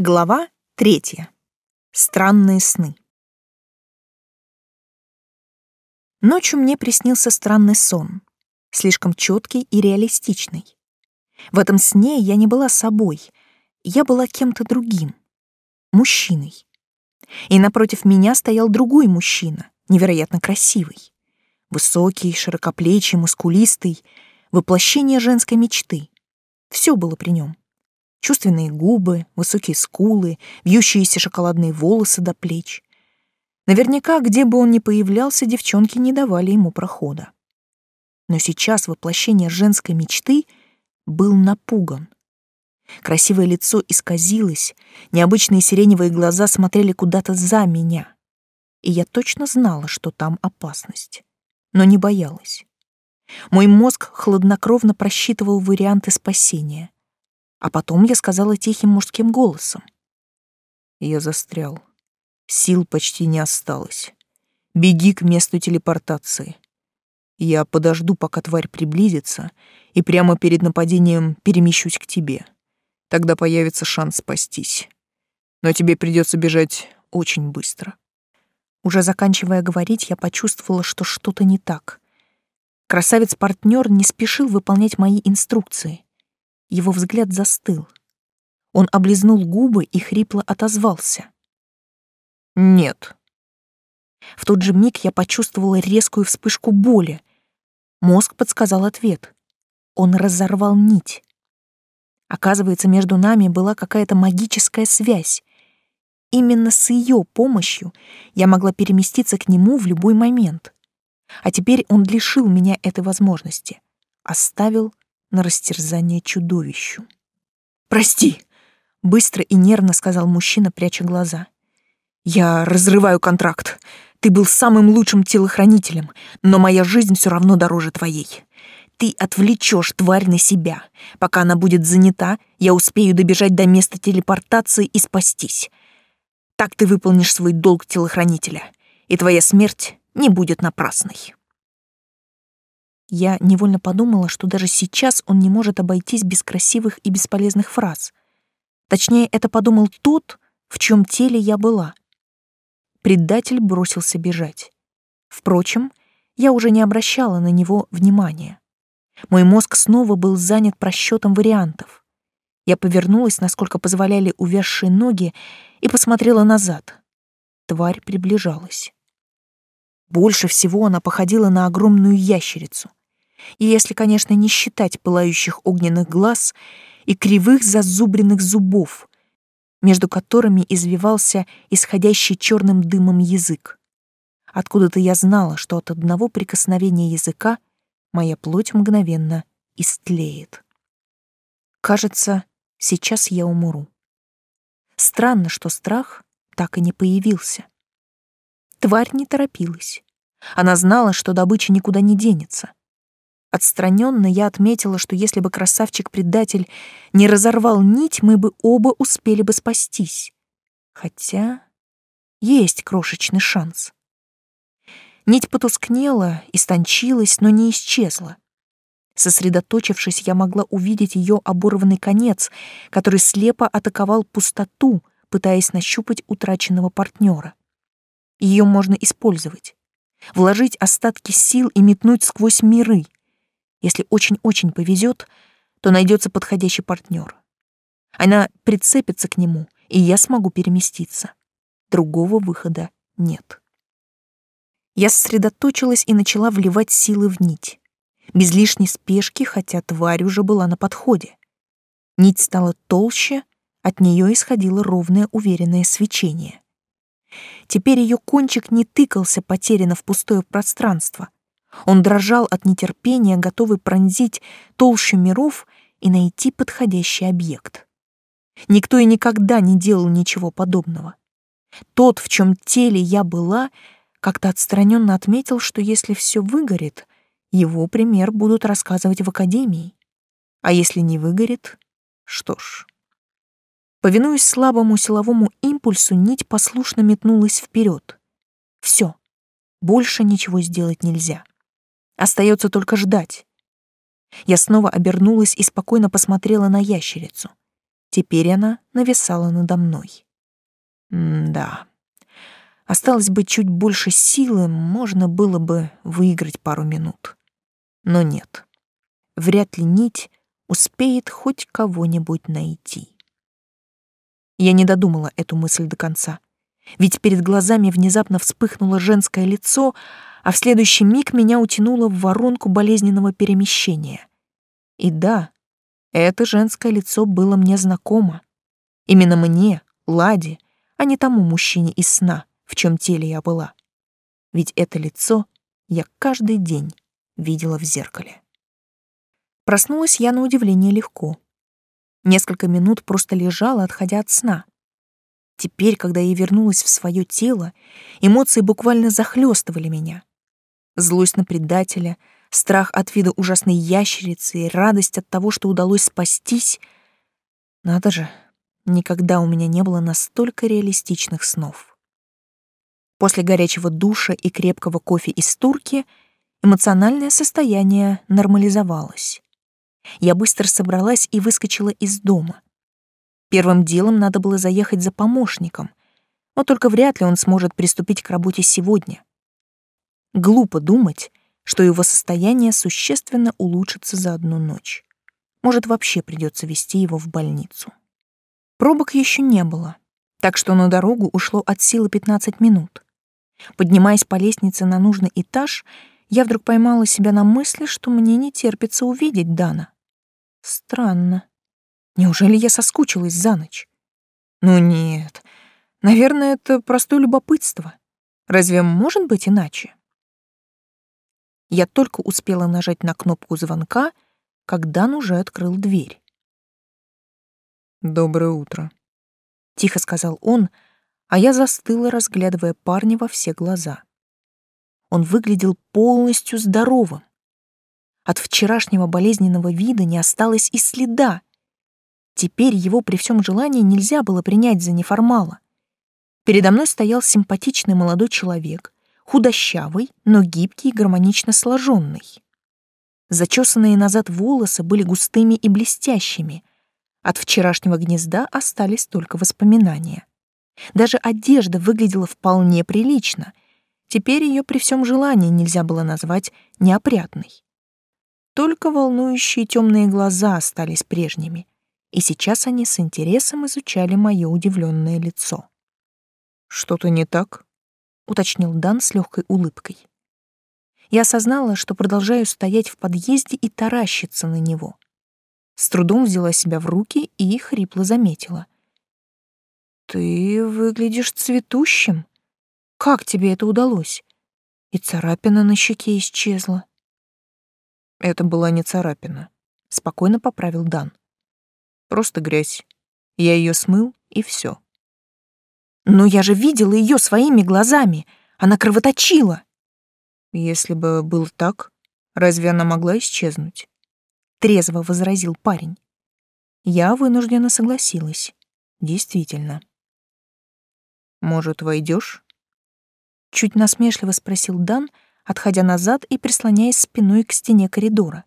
Глава третья. Странные сны. Ночью мне приснился странный сон, слишком четкий и реалистичный. В этом сне я не была собой, я была кем-то другим, мужчиной. И напротив меня стоял другой мужчина, невероятно красивый. Высокий, широкоплечий, мускулистый, воплощение женской мечты. Все было при нем. Чувственные губы, высокие скулы, вьющиеся шоколадные волосы до плеч. Наверняка, где бы он ни появлялся, девчонки не давали ему прохода. Но сейчас воплощение женской мечты был напуган. Красивое лицо исказилось, необычные сиреневые глаза смотрели куда-то за меня. И я точно знала, что там опасность, но не боялась. Мой мозг хладнокровно просчитывал варианты спасения — а потом я сказала тихим мужским голосом. Я застрял. Сил почти не осталось. Беги к месту телепортации. Я подожду, пока тварь приблизится, и прямо перед нападением перемещусь к тебе. Тогда появится шанс спастись. Но тебе придется бежать очень быстро. Уже заканчивая говорить, я почувствовала, что что-то не так. Красавец-партнер не спешил выполнять мои инструкции. Его взгляд застыл. Он облизнул губы и хрипло отозвался. «Нет». В тот же миг я почувствовала резкую вспышку боли. Мозг подсказал ответ. Он разорвал нить. Оказывается, между нами была какая-то магическая связь. Именно с ее помощью я могла переместиться к нему в любой момент. А теперь он лишил меня этой возможности. Оставил на растерзание чудовищу. «Прости!» — быстро и нервно сказал мужчина, пряча глаза. «Я разрываю контракт. Ты был самым лучшим телохранителем, но моя жизнь все равно дороже твоей. Ты отвлечешь тварь на себя. Пока она будет занята, я успею добежать до места телепортации и спастись. Так ты выполнишь свой долг телохранителя, и твоя смерть не будет напрасной». Я невольно подумала, что даже сейчас он не может обойтись без красивых и бесполезных фраз. Точнее, это подумал тот, в чем теле я была. Предатель бросился бежать. Впрочем, я уже не обращала на него внимания. Мой мозг снова был занят просчетом вариантов. Я повернулась, насколько позволяли увязшие ноги, и посмотрела назад. Тварь приближалась. Больше всего она походила на огромную ящерицу и если, конечно, не считать пылающих огненных глаз и кривых зазубренных зубов, между которыми извивался исходящий черным дымом язык. Откуда-то я знала, что от одного прикосновения языка моя плоть мгновенно истлеет. Кажется, сейчас я умру. Странно, что страх так и не появился. Тварь не торопилась. Она знала, что добыча никуда не денется. Отстраненно я отметила, что если бы красавчик-предатель не разорвал нить, мы бы оба успели бы спастись. Хотя есть крошечный шанс. Нить потускнела, истончилась, но не исчезла. Сосредоточившись, я могла увидеть ее оборванный конец, который слепо атаковал пустоту, пытаясь нащупать утраченного партнера. Ее можно использовать, вложить остатки сил и метнуть сквозь миры — если очень-очень повезет, то найдется подходящий партнер. Она прицепится к нему, и я смогу переместиться. Другого выхода нет. Я сосредоточилась и начала вливать силы в нить. Без лишней спешки, хотя тварь уже была на подходе. Нить стала толще, от нее исходило ровное уверенное свечение. Теперь ее кончик не тыкался потеряно в пустое пространство, он дрожал от нетерпения, готовый пронзить толщу миров и найти подходящий объект. Никто и никогда не делал ничего подобного. Тот, в чем теле я была, как-то отстраненно отметил, что если все выгорит, его пример будут рассказывать в академии. А если не выгорит, что ж. Повинуясь слабому силовому импульсу, нить послушно метнулась вперед. Все, больше ничего сделать нельзя. Остается только ждать. Я снова обернулась и спокойно посмотрела на ящерицу. Теперь она нависала надо мной. М-да. Осталось бы чуть больше силы, можно было бы выиграть пару минут. Но нет. Вряд ли нить успеет хоть кого-нибудь найти. Я не додумала эту мысль до конца. Ведь перед глазами внезапно вспыхнуло женское лицо, а в следующий миг меня утянуло в воронку болезненного перемещения. И да, это женское лицо было мне знакомо. Именно мне, Ладе, а не тому мужчине из сна, в чем теле я была. Ведь это лицо я каждый день видела в зеркале. Проснулась я на удивление легко. Несколько минут просто лежала, отходя от сна. Теперь, когда я вернулась в свое тело, эмоции буквально захлестывали меня. Злость на предателя, страх от вида ужасной ящерицы и радость от того, что удалось спастись. Надо же, никогда у меня не было настолько реалистичных снов. После горячего душа и крепкого кофе из турки эмоциональное состояние нормализовалось. Я быстро собралась и выскочила из дома. Первым делом надо было заехать за помощником, но только вряд ли он сможет приступить к работе сегодня. Глупо думать, что его состояние существенно улучшится за одну ночь. Может, вообще придется вести его в больницу. Пробок еще не было, так что на дорогу ушло от силы 15 минут. Поднимаясь по лестнице на нужный этаж, я вдруг поймала себя на мысли, что мне не терпится увидеть Дана. Странно. Неужели я соскучилась за ночь? Ну нет. Наверное, это простое любопытство. Разве может быть иначе? Я только успела нажать на кнопку звонка, когда Дан уже открыл дверь. «Доброе утро», — тихо сказал он, а я застыла, разглядывая парня во все глаза. Он выглядел полностью здоровым. От вчерашнего болезненного вида не осталось и следа. Теперь его при всем желании нельзя было принять за неформала. Передо мной стоял симпатичный молодой человек, худощавый, но гибкий и гармонично сложенный. Зачесанные назад волосы были густыми и блестящими. От вчерашнего гнезда остались только воспоминания. Даже одежда выглядела вполне прилично. Теперь ее при всем желании нельзя было назвать неопрятной. Только волнующие темные глаза остались прежними, и сейчас они с интересом изучали мое удивленное лицо. «Что-то не так?» Уточнил Дан с легкой улыбкой. Я осознала, что продолжаю стоять в подъезде и таращиться на него. С трудом взяла себя в руки и хрипло заметила. «Ты выглядишь цветущим. Как тебе это удалось?» И царапина на щеке исчезла. Это была не царапина, спокойно поправил Дан. Просто грязь. Я ее смыл, и все. Но я же видела ее своими глазами. Она кровоточила. Если бы было так, разве она могла исчезнуть? Трезво возразил парень. Я вынужденно согласилась. Действительно. Может, войдешь? Чуть насмешливо спросил Дан, отходя назад и прислоняясь спиной к стене коридора.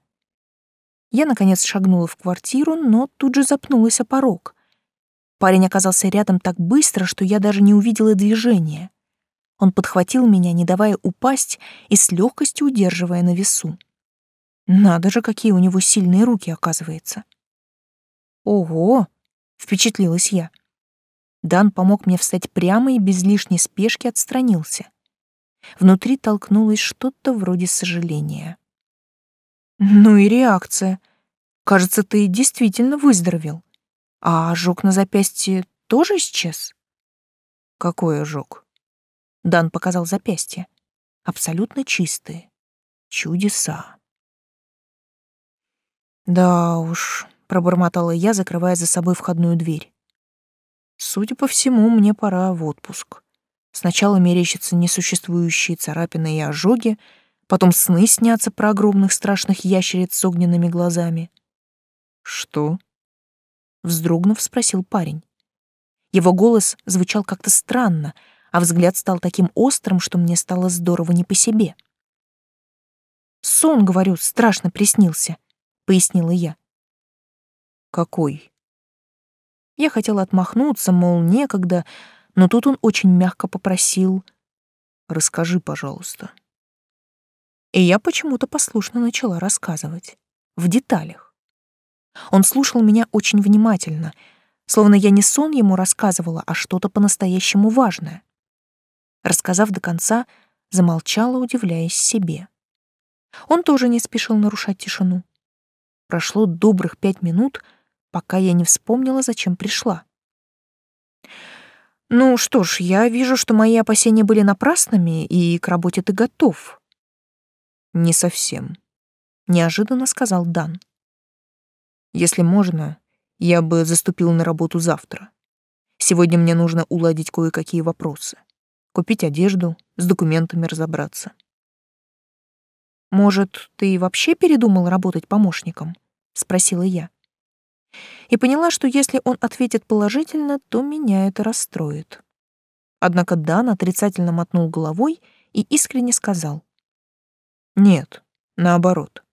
Я, наконец, шагнула в квартиру, но тут же запнулась о порог — Парень оказался рядом так быстро, что я даже не увидела движения. Он подхватил меня, не давая упасть и с легкостью удерживая на весу. Надо же, какие у него сильные руки, оказывается. Ого, впечатлилась я. Дан помог мне встать прямо и без лишней спешки отстранился. Внутри толкнулось что-то вроде сожаления. Ну и реакция. Кажется, ты действительно выздоровел. А ожог на запястье тоже исчез? Какой ожог? Дан показал запястье. Абсолютно чистые. Чудеса. Да уж, пробормотала я, закрывая за собой входную дверь. Судя по всему, мне пора в отпуск. Сначала мерещатся несуществующие царапины и ожоги, потом сны снятся про огромных страшных ящериц с огненными глазами. Что? Вздрогнув, спросил парень. Его голос звучал как-то странно, а взгляд стал таким острым, что мне стало здорово не по себе. «Сон, говорю, страшно приснился», — пояснила я. «Какой?» Я хотела отмахнуться, мол, некогда, но тут он очень мягко попросил «Расскажи, пожалуйста». И я почему-то послушно начала рассказывать. В деталях. Он слушал меня очень внимательно, словно я не сон ему рассказывала, а что-то по-настоящему важное. Рассказав до конца, замолчала, удивляясь себе. Он тоже не спешил нарушать тишину. Прошло добрых пять минут, пока я не вспомнила, зачем пришла. «Ну что ж, я вижу, что мои опасения были напрасными, и к работе ты готов». «Не совсем», — неожиданно сказал Дан. «Если можно, я бы заступил на работу завтра. Сегодня мне нужно уладить кое-какие вопросы. Купить одежду, с документами разобраться. «Может, ты вообще передумал работать помощником?» — спросила я. И поняла, что если он ответит положительно, то меня это расстроит. Однако Дан отрицательно мотнул головой и искренне сказал. «Нет, наоборот.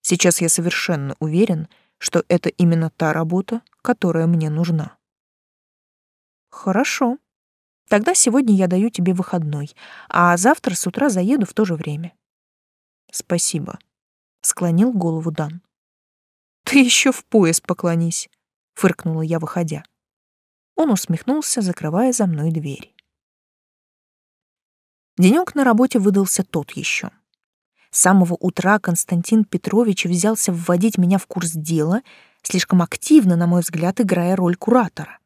Сейчас я совершенно уверен, что это именно та работа, которая мне нужна». «Хорошо. Тогда сегодня я даю тебе выходной, а завтра с утра заеду в то же время. Спасибо, склонил голову Дан. Ты еще в пояс поклонись, фыркнула я, выходя. Он усмехнулся, закрывая за мной дверь. Денек на работе выдался тот еще. С самого утра Константин Петрович взялся вводить меня в курс дела, слишком активно, на мой взгляд, играя роль куратора.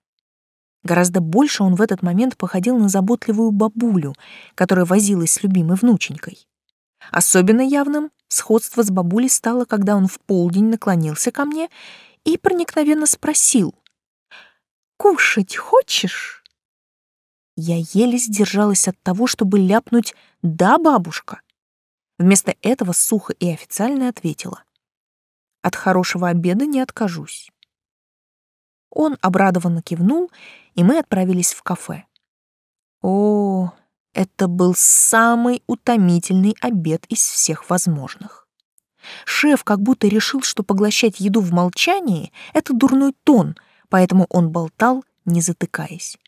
Гораздо больше он в этот момент походил на заботливую бабулю, которая возилась с любимой внученькой. Особенно явным сходство с бабулей стало, когда он в полдень наклонился ко мне и проникновенно спросил «Кушать хочешь?» Я еле сдержалась от того, чтобы ляпнуть «Да, бабушка». Вместо этого сухо и официально ответила «От хорошего обеда не откажусь». Он обрадованно кивнул, и мы отправились в кафе. О, это был самый утомительный обед из всех возможных. Шеф как будто решил, что поглощать еду в молчании — это дурной тон, поэтому он болтал, не затыкаясь.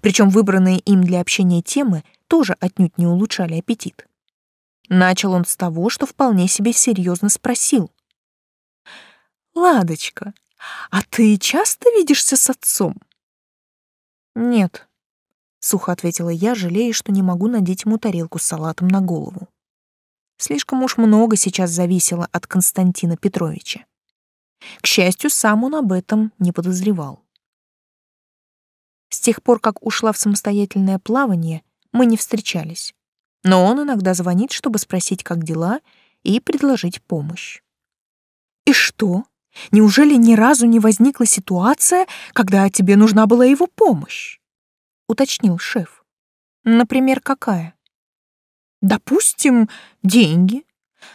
Причем выбранные им для общения темы тоже отнюдь не улучшали аппетит. Начал он с того, что вполне себе серьезно спросил. «Ладочка, а ты часто видишься с отцом?» «Нет», — сухо ответила я, жалея, что не могу надеть ему тарелку с салатом на голову. Слишком уж много сейчас зависело от Константина Петровича. К счастью, сам он об этом не подозревал. С тех пор, как ушла в самостоятельное плавание, мы не встречались. Но он иногда звонит, чтобы спросить, как дела, и предложить помощь. «И что? Неужели ни разу не возникла ситуация, когда тебе нужна была его помощь?» — уточнил шеф. «Например, какая?» «Допустим, деньги.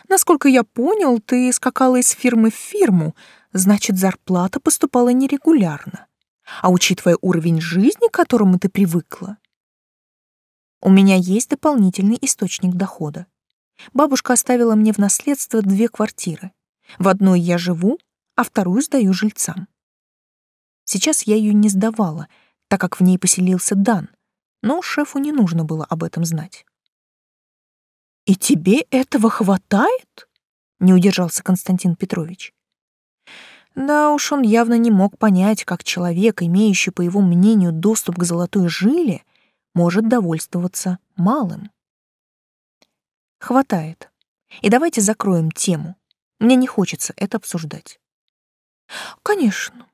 Насколько я понял, ты скакала из фирмы в фирму, значит, зарплата поступала нерегулярно. А учитывая уровень жизни, к которому ты привыкла, у меня есть дополнительный источник дохода. Бабушка оставила мне в наследство две квартиры. В одной я живу, а вторую сдаю жильцам. Сейчас я ее не сдавала, так как в ней поселился Дан, но шефу не нужно было об этом знать. «И тебе этого хватает?» — не удержался Константин Петрович. Да уж он явно не мог понять, как человек, имеющий, по его мнению, доступ к золотой жиле, может довольствоваться малым. Хватает. И давайте закроем тему. Мне не хочется это обсуждать. Конечно,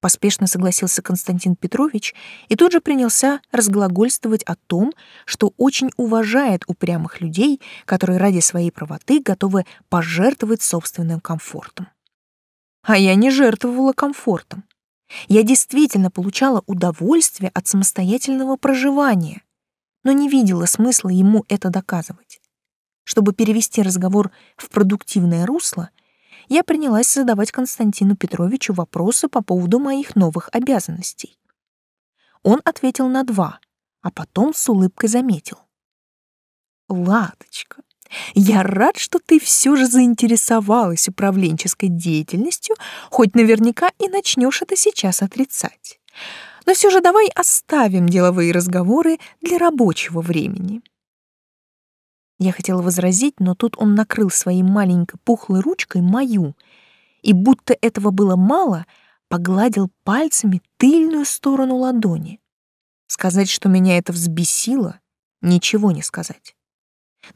поспешно согласился Константин Петрович и тут же принялся разглагольствовать о том, что очень уважает упрямых людей, которые ради своей правоты готовы пожертвовать собственным комфортом. А я не жертвовала комфортом. Я действительно получала удовольствие от самостоятельного проживания, но не видела смысла ему это доказывать. Чтобы перевести разговор в продуктивное русло, я принялась задавать Константину Петровичу вопросы по поводу моих новых обязанностей. Он ответил на два, а потом с улыбкой заметил. «Ладочка, я рад, что ты все же заинтересовалась управленческой деятельностью, хоть наверняка и начнешь это сейчас отрицать. Но все же давай оставим деловые разговоры для рабочего времени. Я хотела возразить, но тут он накрыл своей маленькой пухлой ручкой мою, и будто этого было мало, погладил пальцами тыльную сторону ладони. Сказать, что меня это взбесило, ничего не сказать.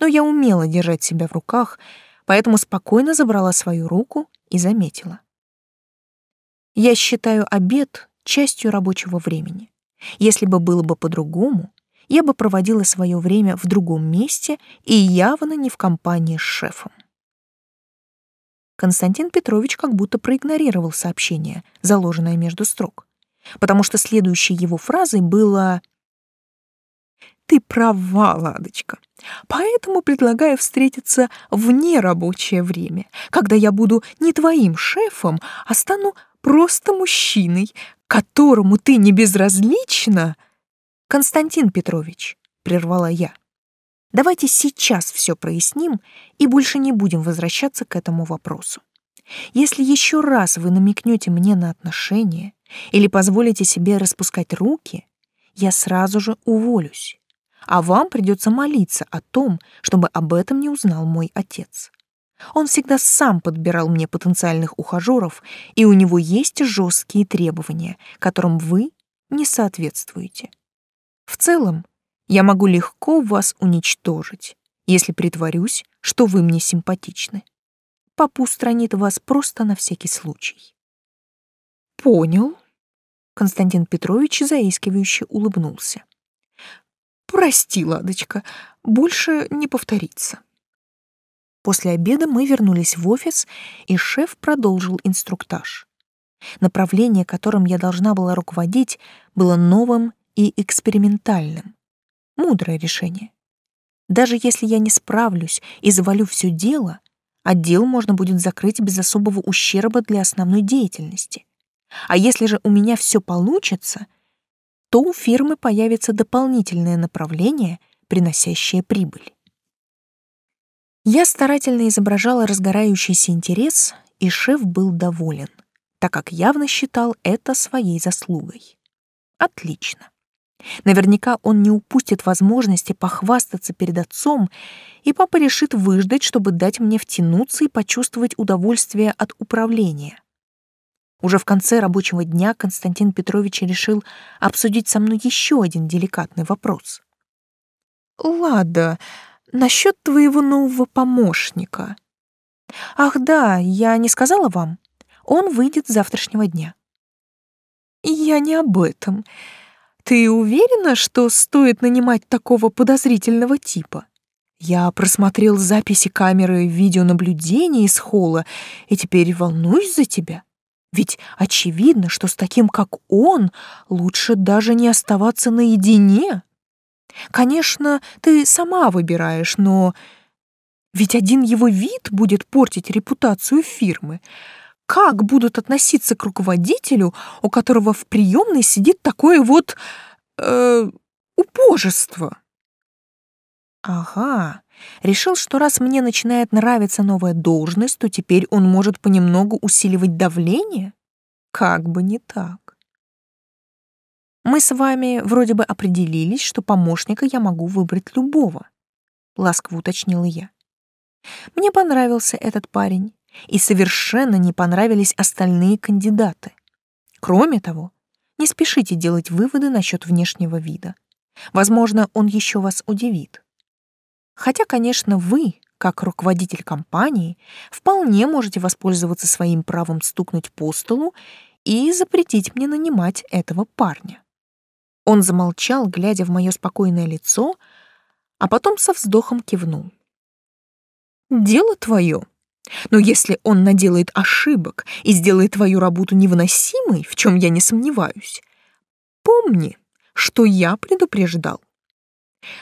Но я умела держать себя в руках, поэтому спокойно забрала свою руку и заметила. Я считаю обед частью рабочего времени. Если бы было бы по-другому, я бы проводила свое время в другом месте и явно не в компании с шефом. Константин Петрович как будто проигнорировал сообщение, заложенное между строк, потому что следующей его фразой было «Ты права, Ладочка, поэтому предлагаю встретиться в нерабочее время, когда я буду не твоим шефом, а стану просто мужчиной, которому ты не безразлична, Константин Петрович, прервала я. Давайте сейчас все проясним и больше не будем возвращаться к этому вопросу. Если еще раз вы намекнете мне на отношения или позволите себе распускать руки, я сразу же уволюсь, а вам придется молиться о том, чтобы об этом не узнал мой отец. Он всегда сам подбирал мне потенциальных ухажеров, и у него есть жесткие требования, которым вы не соответствуете. В целом, я могу легко вас уничтожить, если притворюсь, что вы мне симпатичны. Папа устранит вас просто на всякий случай. Понял. Константин Петрович заискивающе улыбнулся. Прости, Ладочка, больше не повторится. После обеда мы вернулись в офис, и шеф продолжил инструктаж. Направление, которым я должна была руководить, было новым и экспериментальным. Мудрое решение. Даже если я не справлюсь и завалю все дело, отдел можно будет закрыть без особого ущерба для основной деятельности. А если же у меня все получится, то у фирмы появится дополнительное направление, приносящее прибыль. Я старательно изображала разгорающийся интерес, и шеф был доволен, так как явно считал это своей заслугой. Отлично. Наверняка он не упустит возможности похвастаться перед отцом, и папа решит выждать, чтобы дать мне втянуться и почувствовать удовольствие от управления. Уже в конце рабочего дня Константин Петрович решил обсудить со мной еще один деликатный вопрос. «Лада, насчет твоего нового помощника. Ах да, я не сказала вам. Он выйдет с завтрашнего дня. Я не об этом. Ты уверена, что стоит нанимать такого подозрительного типа? Я просмотрел записи камеры видеонаблюдения из холла и теперь волнуюсь за тебя. Ведь очевидно, что с таким, как он, лучше даже не оставаться наедине. Конечно, ты сама выбираешь, но ведь один его вид будет портить репутацию фирмы. Как будут относиться к руководителю, у которого в приемной сидит такое вот э, убожество? Ага, решил, что раз мне начинает нравиться новая должность, то теперь он может понемногу усиливать давление? Как бы не так. Мы с вами вроде бы определились, что помощника я могу выбрать любого, ласково уточнила я. Мне понравился этот парень, и совершенно не понравились остальные кандидаты. Кроме того, не спешите делать выводы насчет внешнего вида. Возможно, он еще вас удивит. Хотя, конечно, вы, как руководитель компании, вполне можете воспользоваться своим правом стукнуть по столу и запретить мне нанимать этого парня. Он замолчал, глядя в мое спокойное лицо, а потом со вздохом кивнул. «Дело твое. Но если он наделает ошибок и сделает твою работу невыносимой, в чем я не сомневаюсь, помни, что я предупреждал.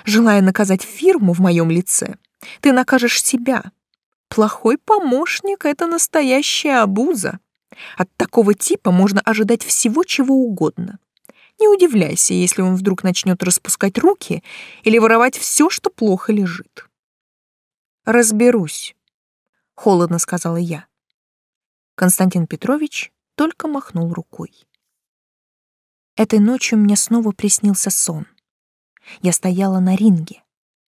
Желая наказать фирму в моем лице, ты накажешь себя. Плохой помощник — это настоящая обуза. От такого типа можно ожидать всего, чего угодно. Не удивляйся, если он вдруг начнет распускать руки или воровать все, что плохо лежит. «Разберусь», — холодно сказала я. Константин Петрович только махнул рукой. Этой ночью мне снова приснился сон. Я стояла на ринге.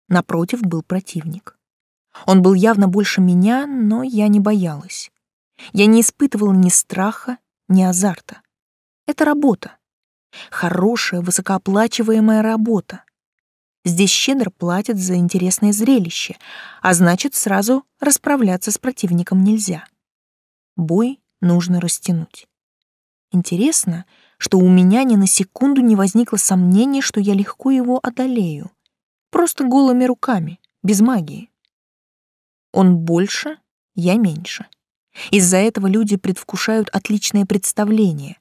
Напротив был противник. Он был явно больше меня, но я не боялась. Я не испытывала ни страха, ни азарта. Это работа. Хорошая, высокооплачиваемая работа. Здесь щедро платят за интересное зрелище, а значит, сразу расправляться с противником нельзя. Бой нужно растянуть. Интересно, что у меня ни на секунду не возникло сомнения, что я легко его одолею. Просто голыми руками, без магии. Он больше, я меньше. Из-за этого люди предвкушают отличное представление.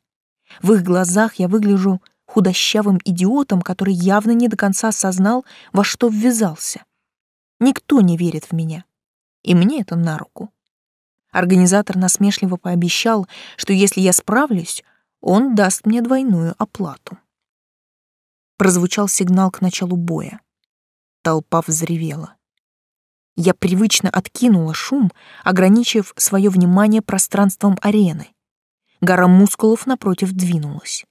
В их глазах я выгляжу худощавым идиотом, который явно не до конца осознал, во что ввязался. Никто не верит в меня. И мне это на руку. Организатор насмешливо пообещал, что если я справлюсь, он даст мне двойную оплату. Прозвучал сигнал к началу боя. Толпа взревела. Я привычно откинула шум, ограничив свое внимание пространством арены. Гора мускулов напротив двинулась.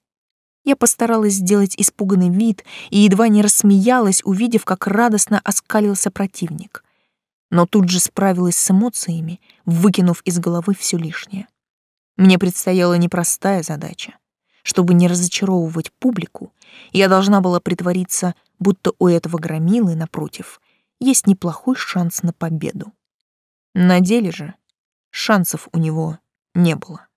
Я постаралась сделать испуганный вид и едва не рассмеялась, увидев, как радостно оскалился противник. Но тут же справилась с эмоциями, выкинув из головы все лишнее. Мне предстояла непростая задача. Чтобы не разочаровывать публику, я должна была притвориться, будто у этого громилы, напротив, есть неплохой шанс на победу. На деле же шансов у него не было.